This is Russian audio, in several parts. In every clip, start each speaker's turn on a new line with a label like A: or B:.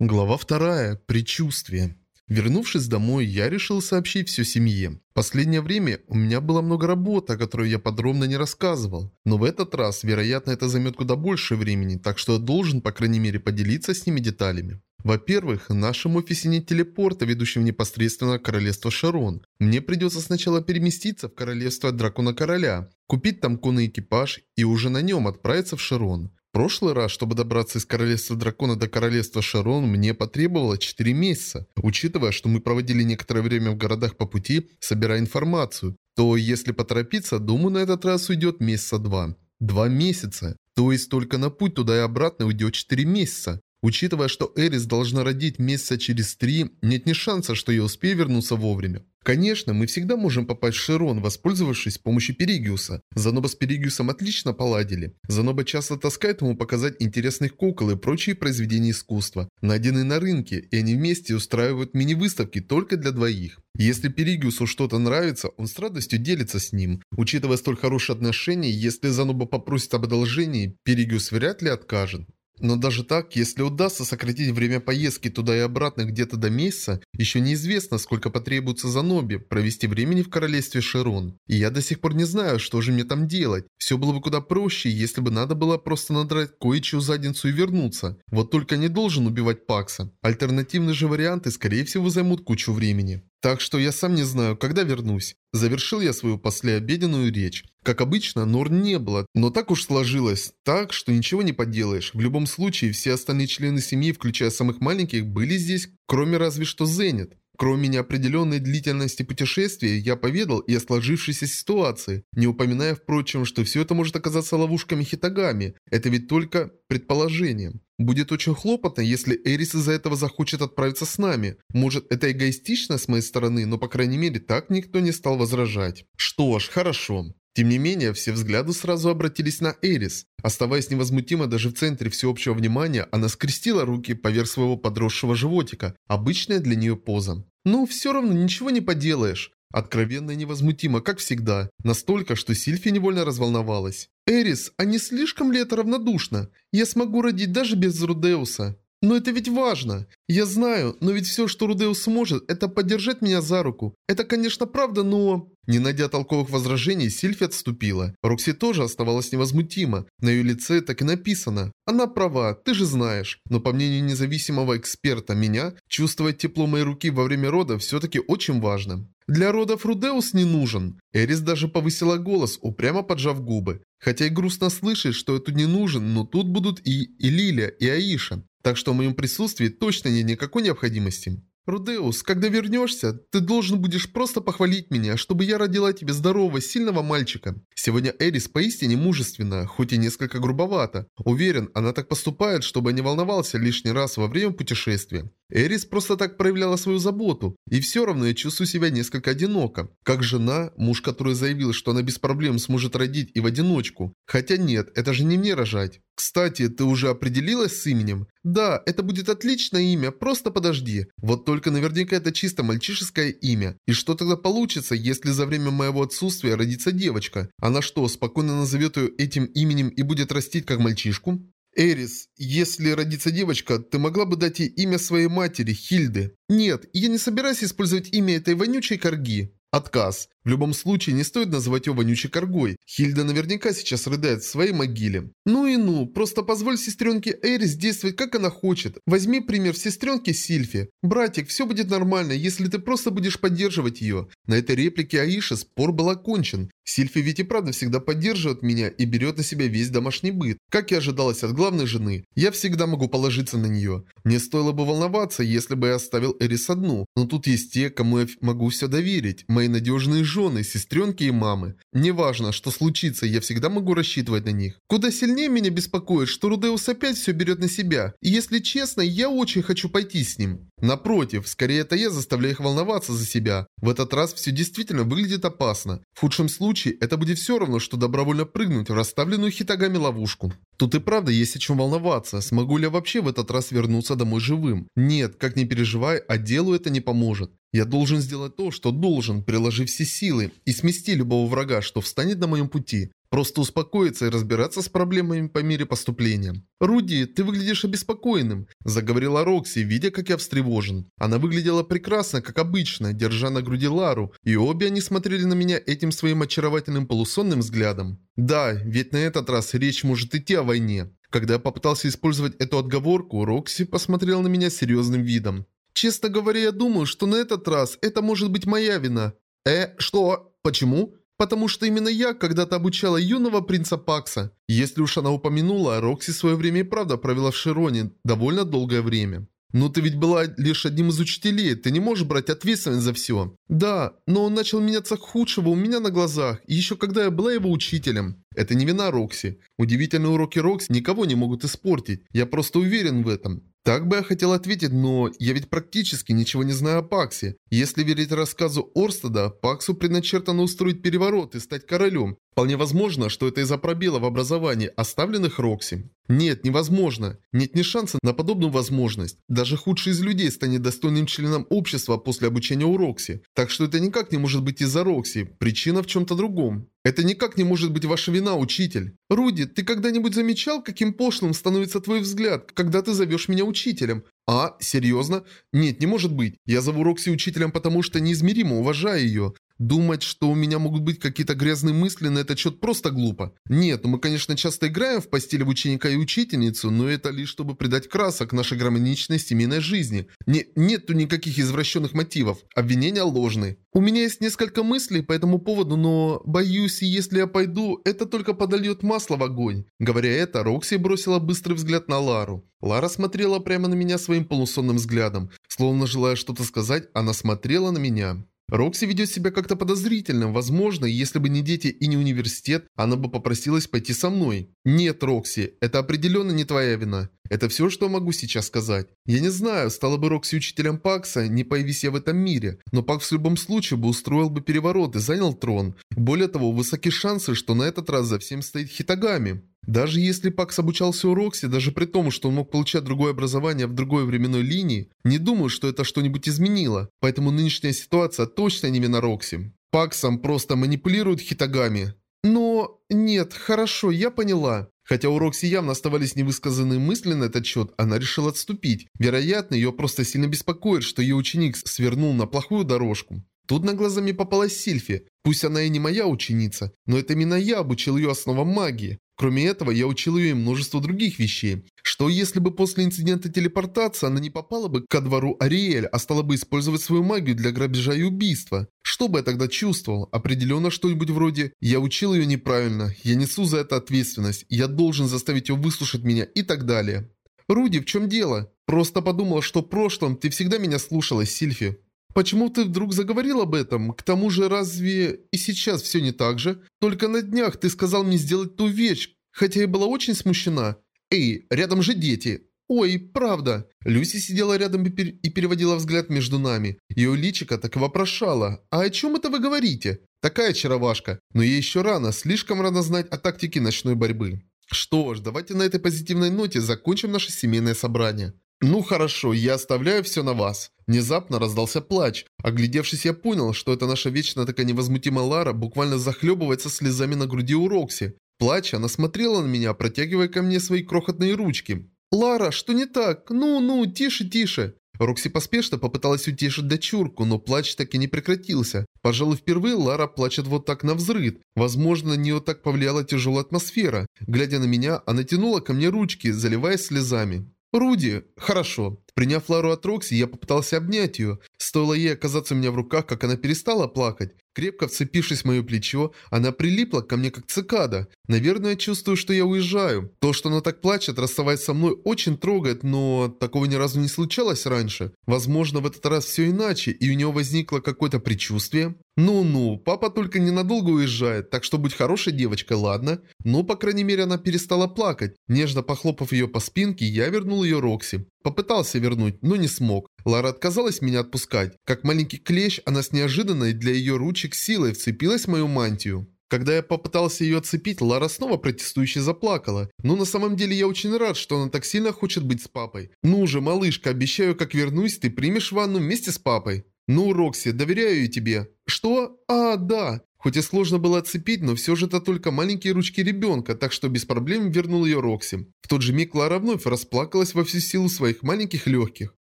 A: Глава вторая. Предчувствие. Вернувшись домой, я решил сообщить все семье. Последнее время у меня было много работы, о которой я подробно не рассказывал. Но в этот раз, вероятно, это займет куда больше времени, так что я должен, по крайней мере, поделиться с ними деталями. Во-первых, в нашем офисе нет телепорта, ведущего непосредственно к королевству Шарон. Мне придется сначала переместиться в королевство Дракона Короля, купить там конный экипаж и уже на нем отправиться в Шарон прошлый раз, чтобы добраться из Королевства Дракона до Королевства Шарон, мне потребовало 4 месяца. Учитывая, что мы проводили некоторое время в городах по пути, собирая информацию, то если поторопиться, думаю, на этот раз уйдет месяца два. Два месяца. То есть только на путь туда и обратно уйдет 4 месяца. Учитывая, что Эрис должна родить месяца через три, нет ни шанса, что я успею вернуться вовремя. Конечно, мы всегда можем попасть в Широн, воспользовавшись помощью Перигиуса. Заноба с Перигиусом отлично поладили. Заноба часто таскает ему показать интересных кукол и прочие произведения искусства, найденные на рынке, и они вместе устраивают мини-выставки только для двоих. Если Перигиусу что-то нравится, он с радостью делится с ним. Учитывая столь хорошие отношения, если Заноба попросит об одолжении, Перигиус вряд ли откажет. Но даже так, если удастся сократить время поездки туда и обратно где-то до месяца, еще неизвестно, сколько потребуется за Ноби провести времени в королевстве Шерон. И я до сих пор не знаю, что же мне там делать. Все было бы куда проще, если бы надо было просто надрать кое-чью задницу и вернуться. Вот только не должен убивать Пакса. Альтернативные же варианты, скорее всего, займут кучу времени. Так что я сам не знаю, когда вернусь. Завершил я свою послеобеденную речь. Как обычно, Норн не было, но так уж сложилось, так, что ничего не поделаешь. В любом случае, все остальные члены семьи, включая самых маленьких, были здесь, кроме разве что Зенит. Кроме неопределенной длительности путешествия, я поведал и о сложившейся ситуации, не упоминая, впрочем, что все это может оказаться ловушками Хитагами. Это ведь только предположение. Будет очень хлопотно, если Эрис из-за этого захочет отправиться с нами. Может, это эгоистично с моей стороны, но по крайней мере так никто не стал возражать. Что ж, хорошо. Тем не менее, все взгляды сразу обратились на Эрис. Оставаясь невозмутимо даже в центре всеобщего внимания, она скрестила руки поверх своего подросшего животика. Обычная для нее поза. «Ну, все равно ничего не поделаешь». Откровенно и невозмутимо, как всегда. Настолько, что Сильфи невольно разволновалась. «Эрис, а не слишком ли это равнодушно? Я смогу родить даже без Рудеуса». «Но это ведь важно. Я знаю, но ведь все, что Рудеус сможет, это поддержать меня за руку. Это, конечно, правда, но...» Не найдя толковых возражений, Сильфи отступила. Рокси тоже оставалась невозмутима. На ее лице так и написано. Она права, ты же знаешь. Но по мнению независимого эксперта меня, чувствовать тепло моей руки во время рода все-таки очень важно. Для родов Рудеус не нужен. Эрис даже повысила голос, упрямо поджав губы. Хотя и грустно слышать, что это не нужен, но тут будут и, и Лиля, и Аиша. Так что в моем присутствии точно нет никакой необходимости. «Рудеус, когда вернешься, ты должен будешь просто похвалить меня, чтобы я родила тебе здорового, сильного мальчика. Сегодня Эрис поистине мужественна, хоть и несколько грубовато. Уверен, она так поступает, чтобы не волновался лишний раз во время путешествия. Эрис просто так проявляла свою заботу, и все равно я чувствую себя несколько одиноко. Как жена, муж, который заявил, что она без проблем сможет родить и в одиночку. Хотя нет, это же не мне рожать. Кстати, ты уже определилась с именем? Да, это будет отличное имя, просто подожди. Вот только наверняка это чисто мальчишеское имя. И что тогда получится, если за время моего отсутствия родится девочка? Она что, спокойно назовет ее этим именем и будет растить как мальчишку? «Эрис, если родится девочка, ты могла бы дать ей имя своей матери, Хильды?» «Нет, я не собираюсь использовать имя этой вонючей корги». Отказ. В любом случае, не стоит называть его вонючей коргой. Хильда наверняка сейчас рыдает в своей могиле. Ну и ну, просто позволь сестренке Эрис действовать как она хочет. Возьми пример сестренки Сильфи. Братик, все будет нормально, если ты просто будешь поддерживать ее. На этой реплике Аиши спор был окончен. Сильфи ведь и правда всегда поддерживает меня и берет на себя весь домашний быт. Как и ожидалось от главной жены, я всегда могу положиться на нее. Мне стоило бы волноваться, если бы я оставил Эрис одну. Но тут есть те, кому я могу все доверить. Мои надежные жены жены, сестренки и мамы. Неважно, что случится, я всегда могу рассчитывать на них. Куда сильнее меня беспокоит, что Рудеус опять все берет на себя. И если честно, я очень хочу пойти с ним. Напротив, скорее это я заставляю их волноваться за себя. В этот раз все действительно выглядит опасно. В худшем случае, это будет все равно, что добровольно прыгнуть в расставленную хитагами ловушку. Тут и правда есть о чем волноваться. Смогу ли я вообще в этот раз вернуться домой живым? Нет, как не переживай, а делу это не поможет. Я должен сделать то, что должен, приложив все силы, и смести любого врага, что встанет на моем пути. Просто успокоиться и разбираться с проблемами по мере поступления. «Руди, ты выглядишь обеспокоенным», – заговорила Рокси, видя, как я встревожен. Она выглядела прекрасно, как обычно, держа на груди Лару, и обе они смотрели на меня этим своим очаровательным полусонным взглядом. Да, ведь на этот раз речь может идти о войне. Когда я попытался использовать эту отговорку, Рокси посмотрела на меня серьезным видом. «Честно говоря, я думаю, что на этот раз это может быть моя вина». «Э, что? Почему?» Потому что именно я когда-то обучала юного принца Пакса. Если уж она упомянула, Рокси в свое время и правда провела в Широне довольно долгое время. «Но ты ведь была лишь одним из учителей, ты не можешь брать ответственность за все». «Да, но он начал меняться к худшему у меня на глазах, еще когда я была его учителем». Это не вина Рокси. Удивительные уроки Рокси никого не могут испортить. Я просто уверен в этом. Так бы я хотел ответить, но я ведь практически ничего не знаю о Паксе. Если верить рассказу Орстеда, Паксу предначертано устроить переворот и стать королем. Вполне возможно, что это из-за пробела в образовании, оставленных Рокси. Нет, невозможно. Нет ни шанса на подобную возможность. Даже худший из людей станет достойным членом общества после обучения у Рокси. Так что это никак не может быть из-за Рокси. Причина в чем-то другом. Это никак не может быть ваша вина, учитель. Руди, ты когда-нибудь замечал, каким пошлым становится твой взгляд, когда ты зовешь меня учителем? А, серьезно? Нет, не может быть. Я зову Рокси учителем, потому что неизмеримо уважаю ее. Думать, что у меня могут быть какие-то грязные мысли на этот счет просто глупо. Нет, ну мы, конечно, часто играем в постели в ученика и учительницу, но это лишь чтобы придать красок нашей гармоничной семейной жизни. Не, нету никаких извращенных мотивов. Обвинения ложные. У меня есть несколько мыслей по этому поводу, но боюсь, если я пойду, это только подольет масло в огонь. Говоря это, Рокси бросила быстрый взгляд на Лару. Лара смотрела прямо на меня своим полусонным взглядом. Словно желая что-то сказать, она смотрела на меня. Рокси ведет себя как-то подозрительно. Возможно, если бы не дети и не университет, она бы попросилась пойти со мной. Нет, Рокси, это определенно не твоя вина. Это все, что могу сейчас сказать. Я не знаю, стала бы Рокси учителем Пакса, не появись я в этом мире. Но Пакс в любом случае бы устроил бы переворот и занял трон. Более того, высоки шансы, что на этот раз за всем стоит Хитагами. Даже если Пакс обучался у Рокси, даже при том, что он мог получать другое образование в другой временной линии, не думаю, что это что-нибудь изменило. Поэтому нынешняя ситуация точно не вина Рокси. Паксом просто манипулируют Хитагами. Но... нет, хорошо, я поняла. Хотя у Рокси явно оставались невысказанные мысли на этот счет, она решила отступить. Вероятно, ее просто сильно беспокоит, что ее ученик свернул на плохую дорожку. Тут на глаза мне попалась Сильфи. Пусть она и не моя ученица, но это именно я обучил ее основам магии. Кроме этого, я учил ее и множество других вещей. Что если бы после инцидента телепортации она не попала бы ко двору Ариэль, а стала бы использовать свою магию для грабежа и убийства? Что бы я тогда чувствовал? Определенно что-нибудь вроде «я учил ее неправильно, я несу за это ответственность, я должен заставить ее выслушать меня» и так далее. «Руди, в чем дело? Просто подумал, что в прошлом ты всегда меня слушалась, Сильфи». Почему ты вдруг заговорил об этом? К тому же, разве и сейчас все не так же? Только на днях ты сказал мне сделать ту вещь, хотя я была очень смущена. Эй, рядом же дети. Ой, правда. Люси сидела рядом и, пер и переводила взгляд между нами. Ее личико так и вопрошала. А о чем это вы говорите? Такая чаровашка. Но ей еще рано, слишком рано знать о тактике ночной борьбы. Что ж, давайте на этой позитивной ноте закончим наше семейное собрание. «Ну хорошо, я оставляю все на вас». Внезапно раздался плач. Оглядевшись, я понял, что это наша вечно такая невозмутимая Лара буквально захлебывается слезами на груди у Рокси. Плача, она смотрела на меня, протягивая ко мне свои крохотные ручки. «Лара, что не так? Ну-ну, тише, тише». Рокси поспешно попыталась утешить дочурку, но плач так и не прекратился. Пожалуй, впервые Лара плачет вот так на взрыд. Возможно, на нее так повлияла тяжелая атмосфера. Глядя на меня, она тянула ко мне ручки, заливаясь слезами. «Руди, хорошо». Приняв Лару от Рокси, я попытался обнять ее. Стоило ей оказаться у меня в руках, как она перестала плакать. Крепко вцепившись в мое плечо, она прилипла ко мне как цикада. Наверное, чувствую, что я уезжаю. То, что она так плачет, расставаясь со мной, очень трогает, но такого ни разу не случалось раньше. Возможно, в этот раз все иначе, и у нее возникло какое-то предчувствие. Ну-ну, папа только ненадолго уезжает, так что будь хорошей девочкой, ладно? Но, по крайней мере, она перестала плакать. Нежно похлопав ее по спинке, я вернул ее Рокси. Попытался вернуть, но не смог. Лара отказалась меня отпускать. Как маленький клещ, она с неожиданной для ее ручек силой вцепилась в мою мантию. Когда я попытался ее отцепить, Лара снова протестующе заплакала. Но на самом деле я очень рад, что она так сильно хочет быть с папой. Ну же, малышка, обещаю, как вернусь, ты примешь ванну вместе с папой. «Ну, Рокси, доверяю тебе». «Что? А, да». Хоть и сложно было отцепить, но все же это только маленькие ручки ребенка, так что без проблем вернул ее Рокси. В тот же миг Лара вновь расплакалась во всю силу своих маленьких легких.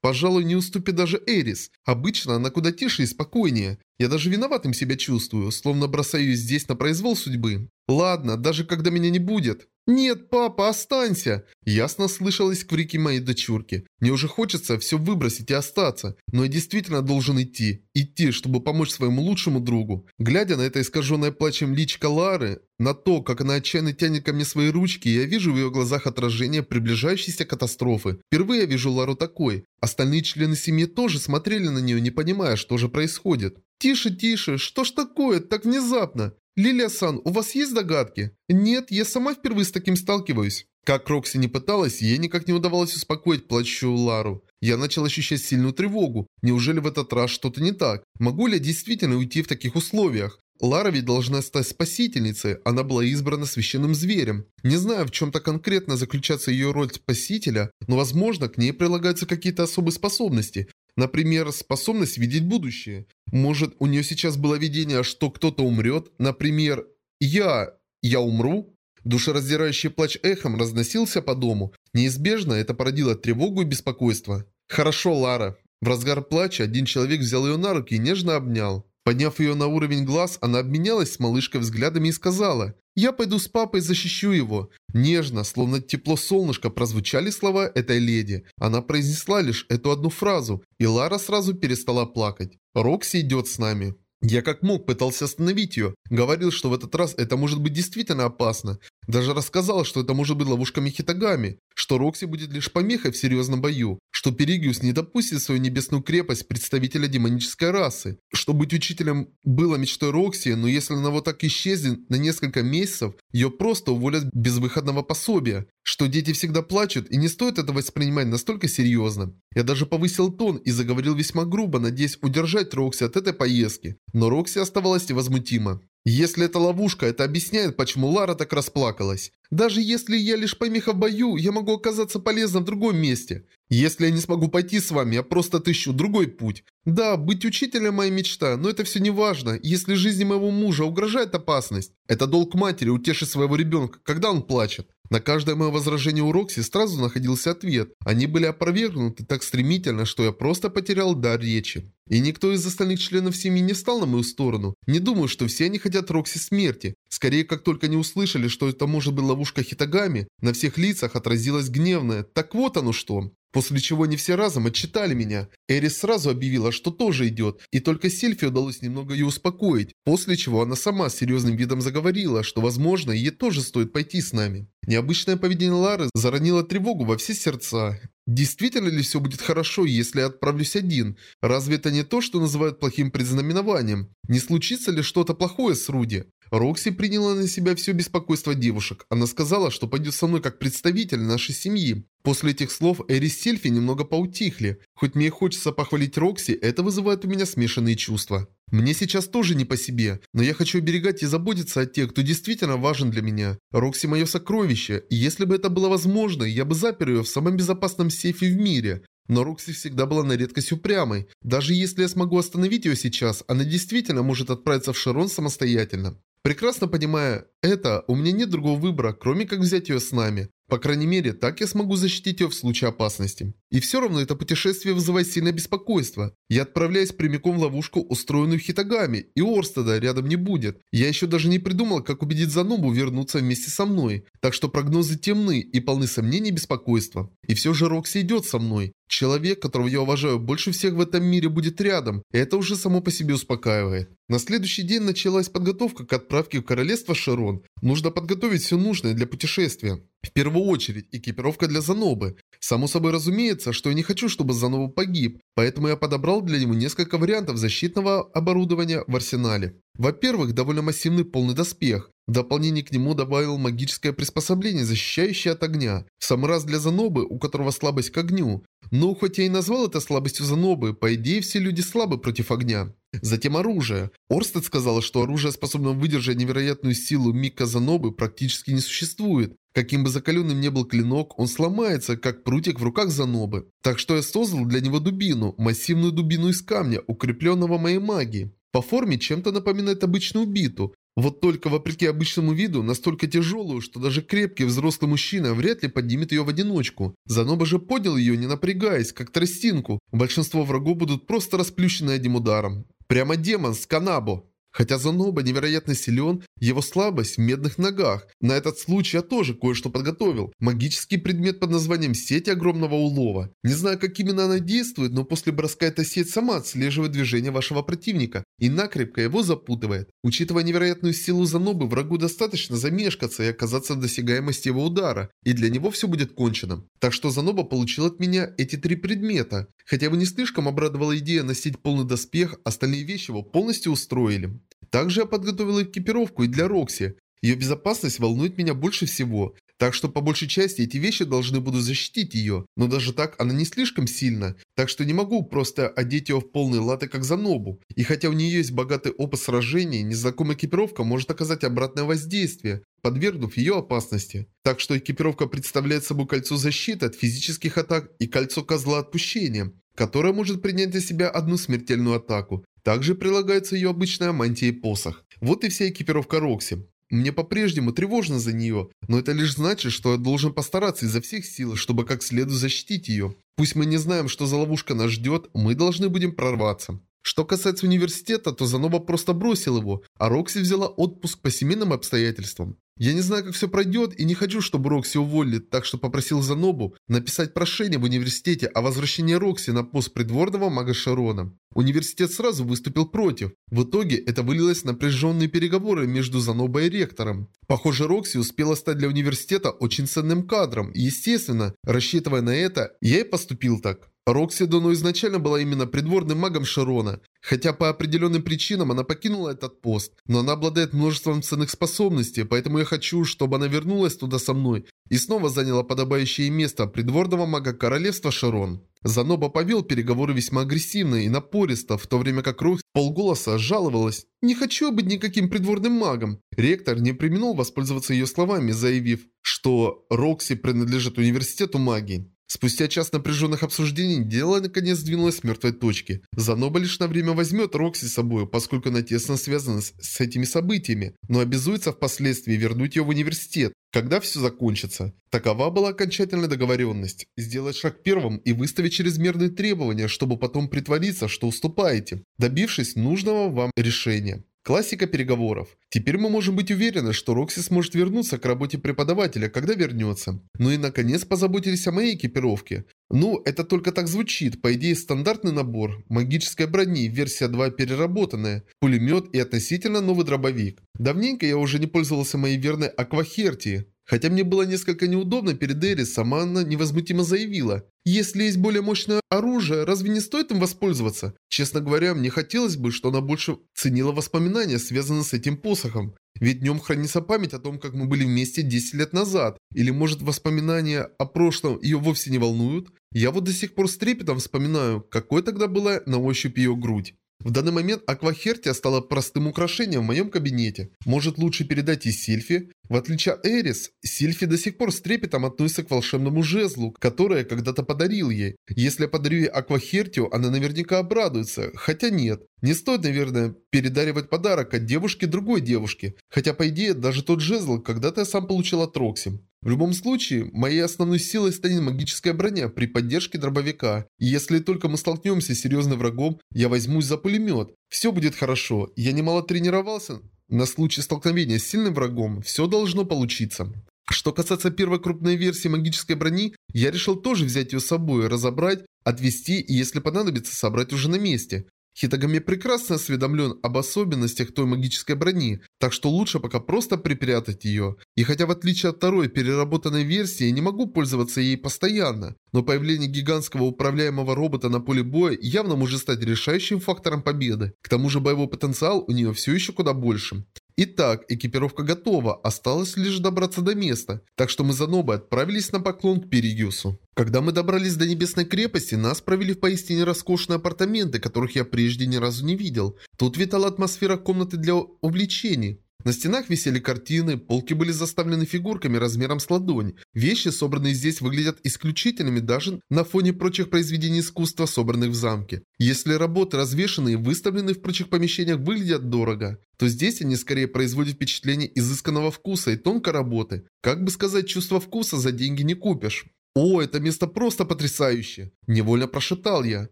A: Пожалуй, не уступит даже Эрис. Обычно она куда тише и спокойнее. Я даже виноватым себя чувствую, словно бросаюсь здесь на произвол судьбы. Ладно, даже когда меня не будет. «Нет, папа, останься!» Ясно слышалось крики моей дочурки. Мне уже хочется все выбросить и остаться, но я действительно должен идти. Идти, чтобы помочь своему лучшему другу. Глядя на это искаженное плачем личико Лары, на то, как она отчаянно тянет ко мне свои ручки, я вижу в ее глазах отражение приближающейся катастрофы. Впервые я вижу Лару такой. Остальные члены семьи тоже смотрели на нее, не понимая, что же происходит. «Тише, тише, что ж такое, так внезапно?» «Лилия-сан, у вас есть догадки?» «Нет, я сама впервые с таким сталкиваюсь». Как Рокси не пыталась, ей никак не удавалось успокоить плачущую Лару. Я начал ощущать сильную тревогу. Неужели в этот раз что-то не так? Могу ли я действительно уйти в таких условиях? Лара ведь должна стать спасительницей, она была избрана священным зверем. Не знаю, в чем-то конкретно заключается ее роль спасителя, но возможно к ней прилагаются какие-то особые способности. Например, способность видеть будущее. Может, у нее сейчас было видение, что кто-то умрет? Например, «Я... я умру?» Душераздирающий плач эхом разносился по дому. Неизбежно это породило тревогу и беспокойство. «Хорошо, Лара». В разгар плача один человек взял ее на руки и нежно обнял. Подняв ее на уровень глаз, она обменялась с малышкой взглядами и сказала «Я пойду с папой и защищу его». Нежно, словно тепло солнышка, прозвучали слова этой леди. Она произнесла лишь эту одну фразу, и Лара сразу перестала плакать. «Рокси идет с нами». Я как мог пытался остановить ее. Говорил, что в этот раз это может быть действительно опасно. Даже рассказал, что это может быть ловушка Хитогами, что Рокси будет лишь помехой в серьезном бою, что Перигиус не допустит в свою небесную крепость представителя демонической расы, что быть учителем было мечтой Рокси, но если она вот так исчезнет на несколько месяцев, ее просто уволят без выходного пособия, что дети всегда плачут и не стоит это воспринимать настолько серьезно. Я даже повысил тон и заговорил весьма грубо, надеясь удержать Рокси от этой поездки, но Рокси оставалась невозмутима. Если это ловушка, это объясняет, почему Лара так расплакалась. Даже если я лишь помеха в бою, я могу оказаться полезной в другом месте. Если я не смогу пойти с вами, я просто отыщу другой путь. Да, быть учителем моя мечта, но это все не важно, если жизни моего мужа угрожает опасность. Это долг матери утешить своего ребенка, когда он плачет. На каждое мое возражение у Рокси сразу находился ответ. Они были опровергнуты так стремительно, что я просто потерял дар речи. И никто из остальных членов семьи не стал на мою сторону. Не думаю, что все они хотят Рокси смерти. Скорее, как только они услышали, что это может быть ловушка Хитагами, на всех лицах отразилось гневное «Так вот оно что!». После чего они все разом отчитали меня. Эрис сразу объявила, что тоже идет, и только Сильфи удалось немного ее успокоить, после чего она сама с серьезным видом заговорила, что возможно ей тоже стоит пойти с нами. Необычное поведение Лары заронило тревогу во все сердца. Действительно ли все будет хорошо, если я отправлюсь один? Разве это не то, что называют плохим предзнаменованием? Не случится ли что-то плохое с Руди? Рокси приняла на себя все беспокойство девушек. Она сказала, что пойдет со мной как представитель нашей семьи. После этих слов Эрис и Сильфи немного поутихли. Хоть мне и хочется похвалить Рокси, это вызывает у меня смешанные чувства. Мне сейчас тоже не по себе, но я хочу оберегать и заботиться о тех, кто действительно важен для меня. Рокси мое сокровище, и если бы это было возможно, я бы запер ее в самом безопасном сейфе в мире. Но Рокси всегда была на редкость упрямой. Даже если я смогу остановить ее сейчас, она действительно может отправиться в Шарон самостоятельно. Прекрасно понимая это, у меня нет другого выбора, кроме как взять ее с нами. По крайней мере, так я смогу защитить ее в случае опасности. И все равно это путешествие вызывает сильное беспокойство. Я отправляюсь прямиком в ловушку, устроенную Хитагами, и Орстеда рядом не будет. Я еще даже не придумал, как убедить Занобу вернуться вместе со мной. Так что прогнозы темны и полны сомнений и беспокойства. И все же Рокси идет со мной. Человек, которого я уважаю больше всех в этом мире, будет рядом, и это уже само по себе успокаивает. На следующий день началась подготовка к отправке в королевство Шарон. Нужно подготовить все нужное для путешествия. В первую очередь, экипировка для Занобы. Само собой разумеется, что я не хочу, чтобы Заноба погиб, поэтому я подобрал для него несколько вариантов защитного оборудования в арсенале. Во-первых, довольно массивный полный доспех. В дополнение к нему добавил магическое приспособление, защищающее от огня. В самый раз для Занобы, у которого слабость к огню. Но хоть я и назвал это слабостью Занобы, по идее все люди слабы против огня. Затем оружие. Орстед сказал, что оружие, способное выдержать невероятную силу Мика Занобы, практически не существует. Каким бы закаленным ни был клинок, он сломается, как прутик в руках Занобы. Так что я создал для него дубину, массивную дубину из камня, укрепленного моей магией. По форме чем-то напоминает обычную биту, вот только вопреки обычному виду, настолько тяжелую, что даже крепкий взрослый мужчина вряд ли поднимет ее в одиночку. Заноба же поднял ее, не напрягаясь, как тростинку. Большинство врагов будут просто расплющены одним ударом. Прямо демон с Канабо. Хотя Заноба невероятно силен, его слабость в медных ногах. На этот случай я тоже кое-что подготовил. Магический предмет под названием «Сеть огромного улова». Не знаю, как именно она действует, но после броска эта сеть сама отслеживает движение вашего противника и накрепко его запутывает. Учитывая невероятную силу Занобы, врагу достаточно замешкаться и оказаться в досягаемости его удара, и для него все будет кончено. Так что Заноба получил от меня эти три предмета. Хотя его не слишком обрадовала идея носить полный доспех, остальные вещи его полностью устроили. Также я подготовил экипировку и для Рокси. Ее безопасность волнует меня больше всего. Так что по большей части эти вещи должны будут защитить ее. Но даже так она не слишком сильна. Так что не могу просто одеть ее в полные латы как за нобу. И хотя у нее есть богатый опыт сражений, незнакомая экипировка может оказать обратное воздействие, подвергнув ее опасности. Так что экипировка представляет собой кольцо защиты от физических атак и кольцо козла отпущения, которое может принять для себя одну смертельную атаку. Также прилагается ее обычная мантия и посох. Вот и вся экипировка Рокси. Мне по-прежнему тревожно за нее, но это лишь значит, что я должен постараться изо всех сил, чтобы как следует защитить ее. Пусть мы не знаем, что за ловушка нас ждет, мы должны будем прорваться. Что касается университета, то Заноба просто бросил его, а Рокси взяла отпуск по семейным обстоятельствам. Я не знаю, как все пройдет, и не хочу, чтобы Рокси уволили, так что попросил Занобу написать прошение в университете о возвращении Рокси на пост придворного мага Широна. Университет сразу выступил против. В итоге это вылилось в напряженные переговоры между Занобой и ректором. Похоже, Рокси успела стать для университета очень ценным кадром, и естественно, рассчитывая на это, я и поступил так. Рокси-доно изначально была именно придворным магом Широна, хотя по определенным причинам она покинула этот пост, но она обладает множеством ценных способностей, поэтому я хочу, чтобы она вернулась туда со мной и снова заняла подобающее место придворного мага королевства Шарон. Заноба повел переговоры весьма агрессивно и напористо, в то время как Рокси полголоса жаловалась «Не хочу быть никаким придворным магом». Ректор не применил воспользоваться ее словами, заявив, что Рокси принадлежит университету магии. Спустя час напряженных обсуждений дело наконец сдвинулось с мертвой точки. Заноба лишь на время возьмет Рокси с собой, поскольку она тесно связана с, с этими событиями, но обязуется впоследствии вернуть ее в университет, когда все закончится. Такова была окончательная договоренность. Сделать шаг первым и выставить чрезмерные требования, чтобы потом притвориться, что уступаете, добившись нужного вам решения. Классика переговоров. Теперь мы можем быть уверены, что Рокси сможет вернуться к работе преподавателя, когда вернется. Ну и наконец позаботились о моей экипировке. Ну, это только так звучит. По идее, стандартный набор. Магическая брони, версия 2 переработанная. Пулемет и относительно новый дробовик. Давненько я уже не пользовался моей верной Аквахертией. Хотя мне было несколько неудобно перед Эрис, сама она невозмутимо заявила. «Если есть более мощное оружие, разве не стоит им воспользоваться?» Честно говоря, мне хотелось бы, что она больше ценила воспоминания, связанные с этим посохом. Ведь в хранится память о том, как мы были вместе 10 лет назад. Или может воспоминания о прошлом ее вовсе не волнуют? Я вот до сих пор с трепетом вспоминаю, какой тогда была на ощупь ее грудь. В данный момент Аквахертия стала простым украшением в моем кабинете. Может лучше передать и Сильфи? В отличие от Эрис, Сильфи до сих пор с трепетом относится к волшебному жезлу, которое я когда-то подарил ей. Если я подарю ей Аквахертию, она наверняка обрадуется, хотя нет. Не стоит, наверное, передаривать подарок от девушки другой девушке, хотя по идее даже тот жезл когда-то я сам получил от Рокси. В любом случае, моей основной силой станет магическая броня при поддержке дробовика. И если только мы столкнемся с серьезным врагом, я возьмусь за пулемет. Все будет хорошо. Я немало тренировался. На случай столкновения с сильным врагом все должно получиться. Что касается первой крупной версии магической брони, я решил тоже взять ее с собой, разобрать, отвести и если понадобится собрать уже на месте. Хитагами прекрасно осведомлен об особенностях той магической брони, так что лучше пока просто припрятать ее. И хотя в отличие от второй переработанной версии, я не могу пользоваться ей постоянно, но появление гигантского управляемого робота на поле боя явно может стать решающим фактором победы. К тому же боевой потенциал у нее все еще куда больше. Итак, экипировка готова, осталось лишь добраться до места. Так что мы за Нобой отправились на поклон к Перигюсу. Когда мы добрались до Небесной крепости, нас провели в поистине роскошные апартаменты, которых я прежде ни разу не видел. Тут витала атмосфера комнаты для увлечений. На стенах висели картины, полки были заставлены фигурками размером с ладонь. Вещи, собранные здесь, выглядят исключительными даже на фоне прочих произведений искусства, собранных в замке. Если работы, развешанные и выставленные в прочих помещениях, выглядят дорого, то здесь они скорее производят впечатление изысканного вкуса и тонкой работы. Как бы сказать, чувство вкуса за деньги не купишь. «О, это место просто потрясающе!» – невольно прошептал я.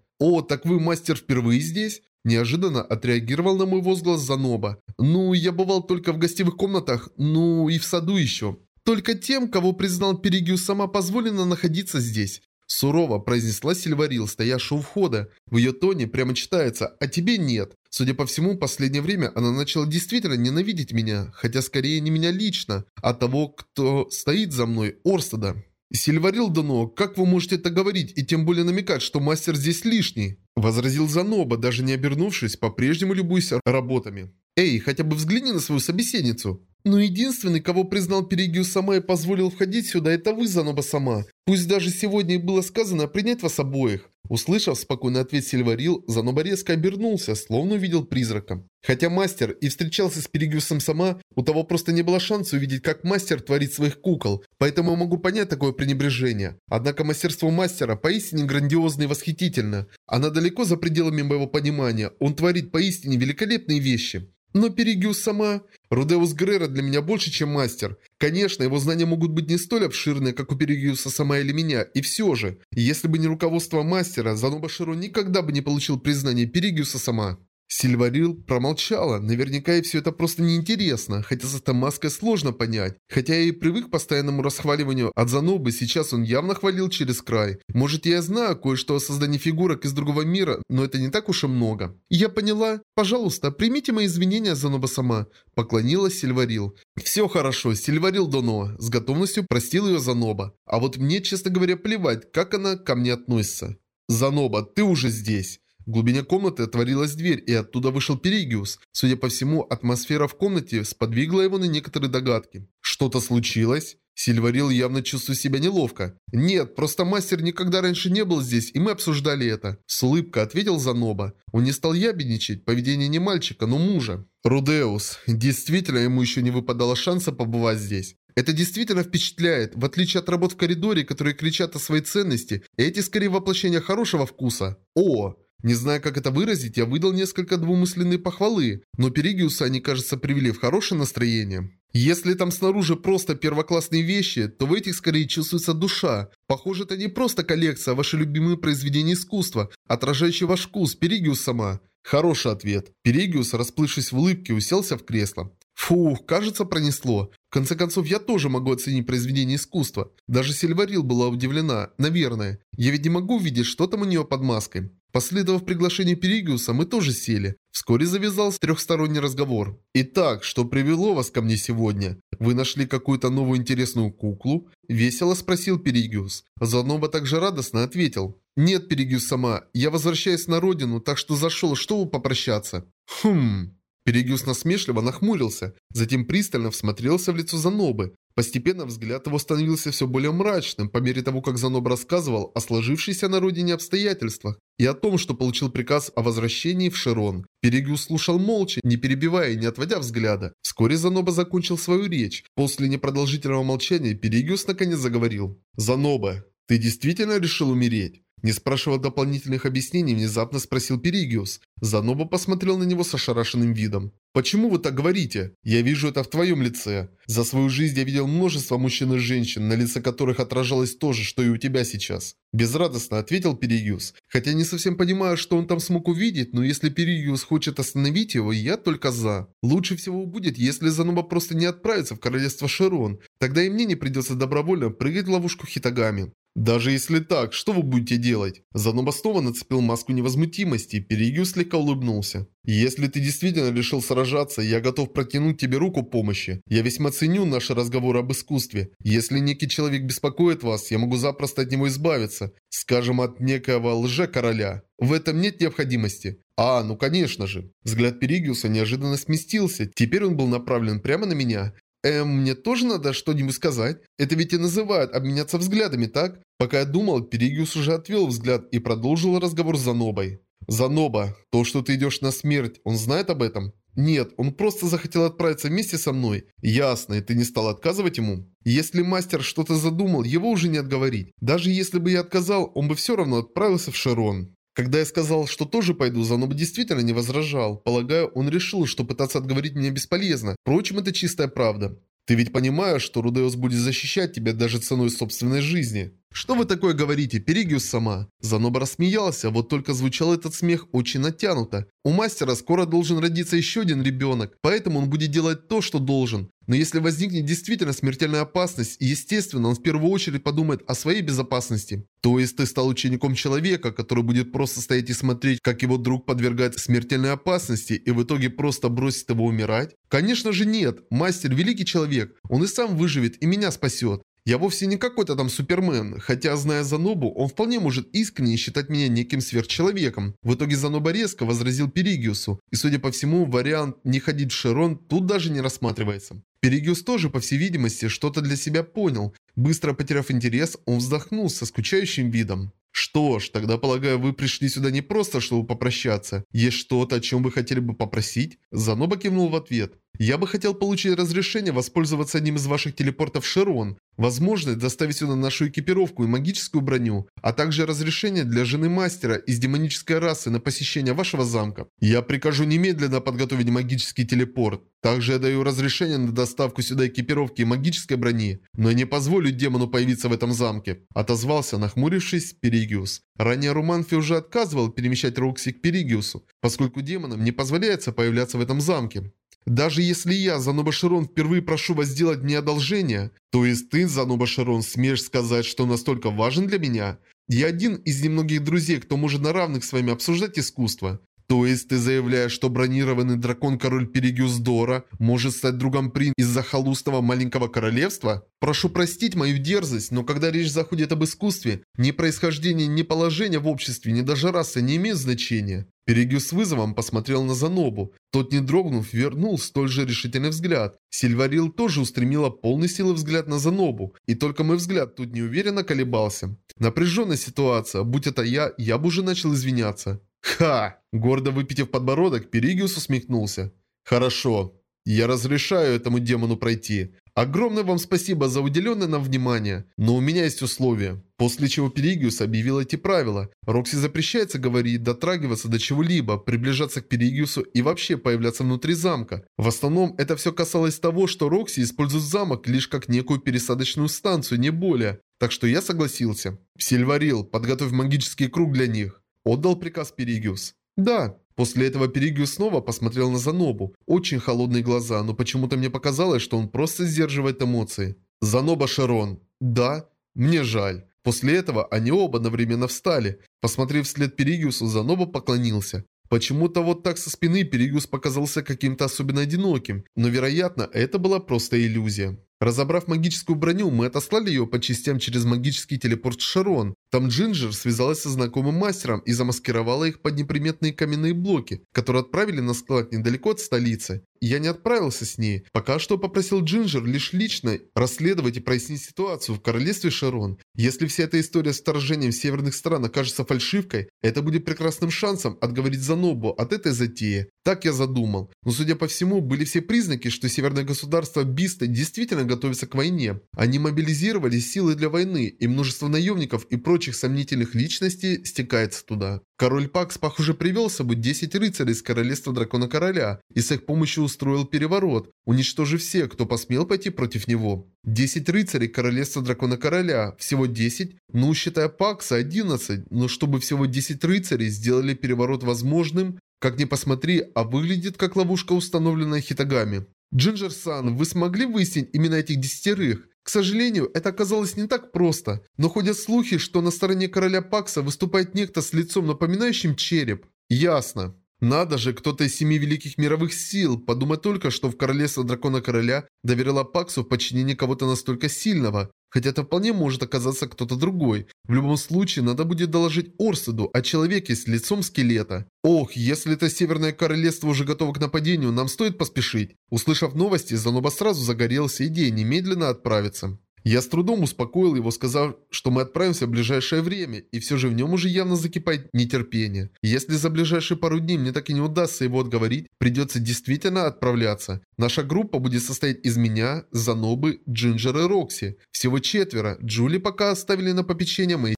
A: «О, так вы мастер впервые здесь?» Неожиданно отреагировал на мой возглас Заноба. «Ну, я бывал только в гостевых комнатах, ну и в саду еще. Только тем, кого признал Перигиу сама позволено находиться здесь». Сурово произнесла Сильварил, стоявшая у входа. В ее тоне прямо читается «А тебе нет». Судя по всему, последнее время она начала действительно ненавидеть меня, хотя скорее не меня лично, а того, кто стоит за мной, Орстеда. «Сильварил Дано, как вы можете это говорить и тем более намекать, что мастер здесь лишний?» Возразил Заноба, даже не обернувшись, по-прежнему любуясь работами. «Эй, хотя бы взгляни на свою собеседницу!» «Но единственный, кого признал Перегию сама и позволил входить сюда, это вы, Заноба сама. Пусть даже сегодня и было сказано принять вас обоих». Услышав спокойный ответ Сильварил, Заноба резко обернулся, словно увидел призрака. Хотя мастер и встречался с Перегиусом сама, у того просто не было шанса увидеть, как мастер творит своих кукол, поэтому я могу понять такое пренебрежение. Однако мастерство мастера поистине грандиозно и восхитительно. Она далеко за пределами моего понимания, он творит поистине великолепные вещи. Но Перегиус сама... Рудеус Грера для меня больше, чем мастер. Конечно, его знания могут быть не столь обширные, как у Перегиуса сама или меня, и все же, если бы не руководство мастера, Заноба Широ никогда бы не получил признание Перегиуса сама. Сильварил промолчала. Наверняка ей все это просто неинтересно, хотя с этой маской сложно понять. Хотя я и привык к постоянному расхваливанию от Занобы, сейчас он явно хвалил через край. Может, я знаю кое-что о создании фигурок из другого мира, но это не так уж и много. Я поняла. Пожалуйста, примите мои извинения, Заноба сама. Поклонилась Сильварил. Все хорошо, Сильварил Доно. С готовностью простил ее Заноба. А вот мне, честно говоря, плевать, как она ко мне относится. Заноба, ты уже здесь. В глубине комнаты отворилась дверь, и оттуда вышел Перигиус. Судя по всему, атмосфера в комнате сподвигла его на некоторые догадки. Что-то случилось? Сильварил явно чувствует себя неловко. «Нет, просто мастер никогда раньше не был здесь, и мы обсуждали это». С улыбкой ответил Заноба. Он не стал ябедничать, поведение не мальчика, но мужа. Рудеус. Действительно, ему еще не выпадало шанса побывать здесь. Это действительно впечатляет. В отличие от работ в коридоре, которые кричат о своей ценности, эти скорее воплощения хорошего вкуса. О, не зная, как это выразить, я выдал несколько двумысленные похвалы, но Перигиуса они, кажется, привели в хорошее настроение. Если там снаружи просто первоклассные вещи, то в этих скорее чувствуется душа. Похоже, это не просто коллекция, а ваши любимые произведения искусства, отражающие ваш вкус, Перигиус сама. Хороший ответ. Перигиус, расплывшись в улыбке, уселся в кресло. Фух, кажется, пронесло. В конце концов, я тоже могу оценить произведение искусства. Даже Сильварил была удивлена, наверное. Я ведь не могу увидеть, что там у нее под маской. Последовав приглашению Перигиуса, мы тоже сели. Вскоре завязался трехсторонний разговор. «Итак, что привело вас ко мне сегодня? Вы нашли какую-то новую интересную куклу?» Весело спросил Перигиус. Заноба также радостно ответил. «Нет, Перигиус сама, я возвращаюсь на родину, так что зашел, чтобы попрощаться». «Хм...» Перегюс насмешливо нахмурился, затем пристально всмотрелся в лицо Занобы. Постепенно взгляд его становился все более мрачным, по мере того, как Заноб рассказывал о сложившейся на родине обстоятельствах и о том, что получил приказ о возвращении в Широн. Перегюс слушал молча, не перебивая и не отводя взгляда. Вскоре Заноба закончил свою речь. После непродолжительного молчания Перегюс наконец заговорил. «Заноба, ты действительно решил умереть?» Не спрашивая дополнительных объяснений, внезапно спросил Перигиус. Заноба посмотрел на него с ошарашенным видом. «Почему вы так говорите? Я вижу это в твоем лице. За свою жизнь я видел множество мужчин и женщин, на лице которых отражалось то же, что и у тебя сейчас». Безрадостно ответил Перигиус. Хотя не совсем понимаю, что он там смог увидеть, но если Перигиус хочет остановить его, я только за. Лучше всего будет, если Заноба просто не отправится в королевство Широн. Тогда и мне не придется добровольно прыгать в ловушку Хитагами. «Даже если так, что вы будете делать?» Заноба снова нацепил маску невозмутимости, Перегю слегка улыбнулся. «Если ты действительно решил сражаться, я готов протянуть тебе руку помощи. Я весьма ценю наши разговоры об искусстве. Если некий человек беспокоит вас, я могу запросто от него избавиться. Скажем, от некого лже-короля. В этом нет необходимости. А, ну конечно же. Взгляд Перигиуса неожиданно сместился. Теперь он был направлен прямо на меня. Эм, мне тоже надо что-нибудь сказать? Это ведь и называют обменяться взглядами, так? Пока я думал, Перигиус уже отвел взгляд и продолжил разговор с Занобой. «Заноба, то, что ты идешь на смерть, он знает об этом?» «Нет, он просто захотел отправиться вместе со мной». «Ясно, и ты не стал отказывать ему?» «Если мастер что-то задумал, его уже не отговорить. Даже если бы я отказал, он бы все равно отправился в Шарон». Когда я сказал, что тоже пойду, Заноб действительно не возражал. Полагаю, он решил, что пытаться отговорить меня бесполезно. Впрочем, это чистая правда. Ты ведь понимаешь, что Рудеус будет защищать тебя даже ценой собственной жизни. «Что вы такое говорите, Перигиус сама?» Заноба рассмеялся, вот только звучал этот смех очень натянуто. У мастера скоро должен родиться еще один ребенок, поэтому он будет делать то, что должен. Но если возникнет действительно смертельная опасность, естественно, он в первую очередь подумает о своей безопасности. То есть ты стал учеником человека, который будет просто стоять и смотреть, как его друг подвергает смертельной опасности и в итоге просто бросит его умирать? Конечно же нет. Мастер – великий человек. Он и сам выживет и меня спасет. Я вовсе не какой-то там супермен, хотя, зная Занобу, он вполне может искренне считать меня неким сверхчеловеком. В итоге Заноба резко возразил Перигиусу, и судя по всему, вариант не ходить в Широн тут даже не рассматривается. Перигиус тоже, по всей видимости, что-то для себя понял. Быстро потеряв интерес, он вздохнул со скучающим видом. «Что ж, тогда, полагаю, вы пришли сюда не просто, чтобы попрощаться. Есть что-то, о чем вы хотели бы попросить?» Заноба кивнул в ответ. «Я бы хотел получить разрешение воспользоваться одним из ваших телепортов Шерон, возможность доставить сюда нашу экипировку и магическую броню, а также разрешение для жены мастера из демонической расы на посещение вашего замка. Я прикажу немедленно подготовить магический телепорт. Также я даю разрешение на доставку сюда экипировки и магической брони, но не позволю демону появиться в этом замке», отозвался, нахмурившись, Перигиус. Ранее Руманфи уже отказывал перемещать Рокси к Перигиусу, поскольку демонам не позволяется появляться в этом замке. Даже если я, Заноба Широн, впервые прошу вас сделать мне одолжение, то есть ты, Заноба Широн, смеешь сказать, что настолько важен для меня? Я один из немногих друзей, кто может на равных с вами обсуждать искусство. То есть ты заявляешь, что бронированный дракон-король Перигиус Дора может стать другом принца из-за халустого маленького королевства? Прошу простить мою дерзость, но когда речь заходит об искусстве, ни происхождение, ни положение в обществе, ни даже раса не имеют значения. Перегюс с вызовом посмотрел на Занобу. Тот, не дрогнув, вернул столь же решительный взгляд. Сильварил тоже устремила полный силы взгляд на Занобу, и только мой взгляд тут неуверенно колебался. Напряженная ситуация, будь это я, я бы уже начал извиняться. «Ха!» Гордо выпитив подбородок, Перигиус усмехнулся. «Хорошо. Я разрешаю этому демону пройти. Огромное вам спасибо за уделенное нам внимание, но у меня есть условия. После чего Перигиус объявил эти правила. Рокси запрещается говорить, дотрагиваться до чего-либо, приближаться к Перигиусу и вообще появляться внутри замка. В основном это все касалось того, что Рокси использует замок лишь как некую пересадочную станцию, не более. Так что я согласился. Сильварил, подготовь магический круг для них. Отдал приказ Перигиус. Да, После этого Перигиус снова посмотрел на Занобу. Очень холодные глаза, но почему-то мне показалось, что он просто сдерживает эмоции. Заноба Шарон. Да, мне жаль. После этого они оба одновременно встали. Посмотрев вслед Перигиусу, Заноба поклонился. Почему-то вот так со спины Перигиус показался каким-то особенно одиноким, но вероятно это была просто иллюзия. Разобрав магическую броню, мы отослали ее по частям через магический телепорт Шарон. Там Джинджер связалась со знакомым мастером и замаскировала их под неприметные каменные блоки, которые отправили на склад недалеко от столицы. Я не отправился с ней. Пока что попросил Джинджер лишь лично расследовать и прояснить ситуацию в королевстве Шарон. Если вся эта история с вторжением северных стран окажется фальшивкой, это будет прекрасным шансом отговорить Занобу от этой затеи. Так я задумал. Но судя по всему, были все признаки, что северное государство Биста действительно готовится к войне. Они мобилизировали силы для войны, и множество наемников и прочих сомнительных личностей стекается туда. Король Пакс, похоже, привел с собой 10 рыцарей из королевства Дракона Короля и с их помощью устроил переворот, уничтожив всех, кто посмел пойти против него. 10 рыцарей королевства Дракона Короля, всего 10, ну считая Пакса 11, но чтобы всего 10 рыцарей сделали переворот возможным, как ни посмотри, а выглядит как ловушка, установленная Хитагами. Джинджер-сан, вы смогли выяснить именно этих десятерых? К сожалению, это оказалось не так просто, но ходят слухи, что на стороне короля Пакса выступает некто с лицом, напоминающим череп. Ясно. Надо же, кто-то из семи великих мировых сил. Подумать только, что в королевство дракона короля доверила Паксу в подчинении кого-то настолько сильного. хотя это вполне может оказаться кто-то другой. В любом случае, надо будет доложить Орседу о человеке с лицом скелета. Ох, если это Северное Королевство уже готово к нападению, нам стоит поспешить. Услышав новости, Заноба сразу загорелся идеей немедленно отправиться. Я с трудом успокоил его, сказав, что мы отправимся в ближайшее время, и все же в нем уже явно закипает нетерпение. Если за ближайшие пару дней мне так и не удастся его отговорить, придется действительно отправляться. Наша группа будет состоять из меня, Занобы, Джинджер и Рокси. Всего четверо. Джули пока оставили на попечение моей